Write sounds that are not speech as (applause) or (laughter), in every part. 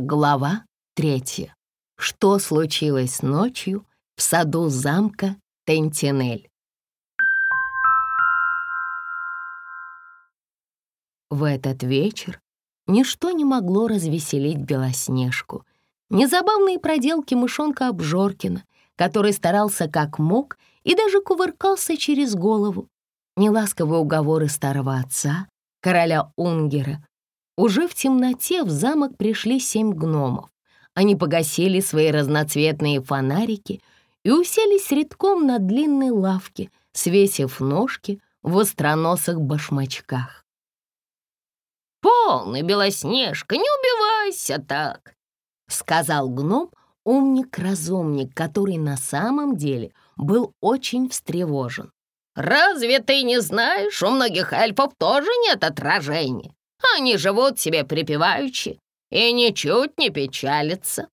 Глава третья. Что случилось ночью в саду замка Тентинель? В этот вечер ничто не могло развеселить Белоснежку. Незабавные проделки мышонка Обжоркина, который старался как мог и даже кувыркался через голову. Неласковые уговоры старого отца, короля Унгера, уже в темноте в замок пришли семь гномов. Они погасили свои разноцветные фонарики и уселись редком на длинной лавке, свесив ножки в остроносых башмачках. «Полный, Белоснежка, не убивайся так!» — сказал гном, умник-разумник, который на самом деле был очень встревожен. «Разве ты не знаешь, у многих эльфов тоже нет отражения? Они живут себе припеваючи и ничуть не печалятся.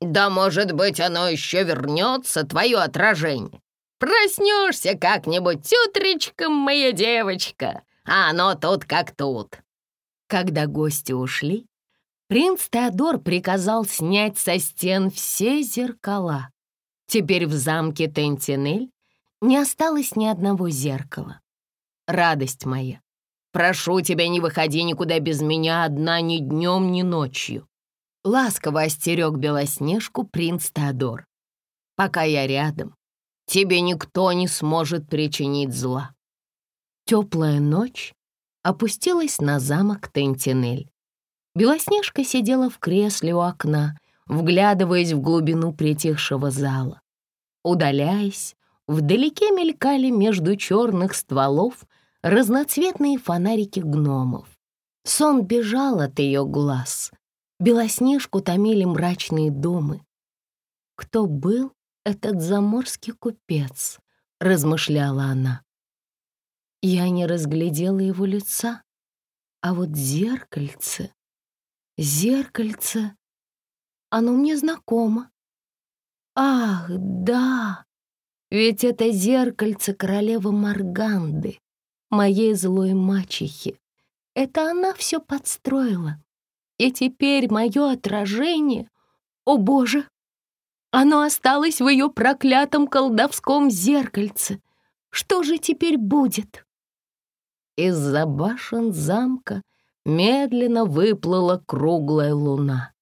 Да, может быть, оно еще вернется, твое отражение. Проснешься как-нибудь утречком, моя девочка, а оно тут как тут». Когда гости ушли, принц Теодор приказал снять со стен все зеркала. Теперь в замке Тентинель не осталось ни одного зеркала. Радость моя, Прошу тебя, не выходи никуда без меня одна ни днем, ни ночью. Ласково остерег Белоснежку принц Теодор. Пока я рядом, тебе никто не сможет причинить зла. Теплая ночь опустилась на замок Тентинель. Белоснежка сидела в кресле у окна, вглядываясь в глубину притихшего зала. Удаляясь, вдалеке мелькали между черных стволов разноцветные фонарики гномов. Сон бежал от ее глаз. Белоснежку томили мрачные дома. Кто был этот заморский купец? Размышляла она. Я не разглядела его лица, а вот зеркальце, зеркальце, оно мне знакомо. Ах, да, ведь это зеркальце королевы Марганды моей злой мачехи. Это она все подстроила. И теперь мое отражение, о боже, оно осталось в ее проклятом колдовском зеркальце. Что же теперь будет? Из-за башен замка медленно выплыла круглая луна.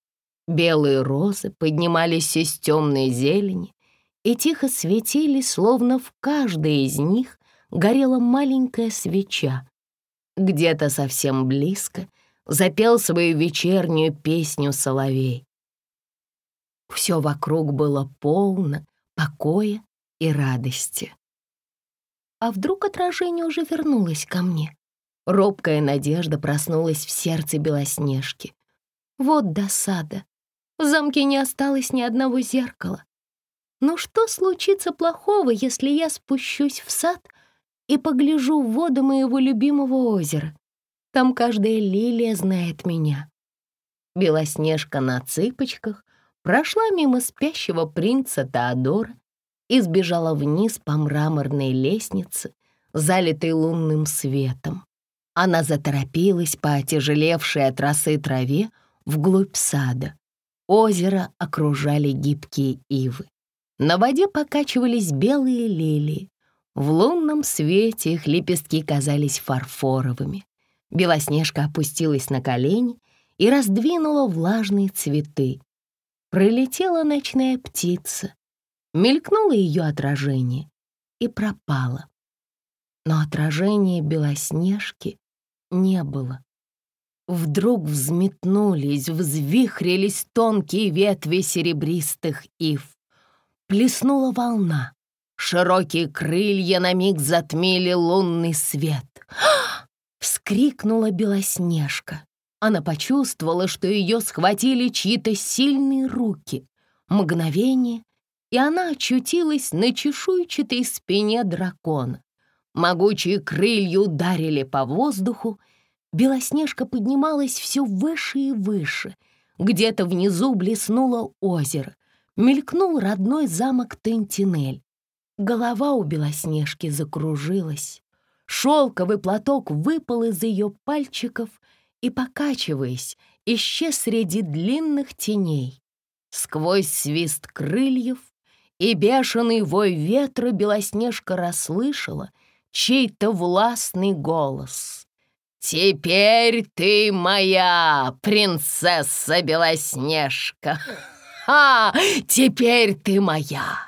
Белые розы поднимались из темной зелени и тихо светили, словно в каждой из них горела маленькая свеча. Где-то совсем близко запел свою вечернюю песню соловей. Все вокруг было полно покоя и радости. А вдруг отражение уже вернулось ко мне? Робкая надежда проснулась в сердце Белоснежки. Вот досада. В замке не осталось ни одного зеркала. Но что случится плохого, если я спущусь в сад — и погляжу в воду моего любимого озера. Там каждая лилия знает меня. Белоснежка на цыпочках прошла мимо спящего принца Теодора и сбежала вниз по мраморной лестнице, залитой лунным светом. Она заторопилась по отяжелевшей от росы траве вглубь сада. Озеро окружали гибкие ивы. На воде покачивались белые лилии, в лунном свете их лепестки казались фарфоровыми. Белоснежка опустилась на колени и раздвинула влажные цветы. Пролетела ночная птица, мелькнуло ее отражение и пропало. Но отражения Белоснежки не было. Вдруг взметнулись, взвихрились тонкие ветви серебристых ив. Плеснула волна, Широкие крылья на миг затмили лунный свет. (gasps) Вскрикнула Белоснежка. Она почувствовала, что ее схватили чьи-то сильные руки. Мгновение, и она очутилась на чешуйчатой спине дракона. Могучие крылья ударили по воздуху. Белоснежка поднималась все выше и выше. Где-то внизу блеснуло озеро. Мелькнул родной замок Тентинель. Голова у Белоснежки закружилась. Шелковый платок выпал из ее пальчиков и, покачиваясь, исчез среди длинных теней. Сквозь свист крыльев и бешеный вой ветра Белоснежка расслышала чей-то властный голос. «Теперь ты моя, принцесса Белоснежка! Ха! Теперь ты моя!»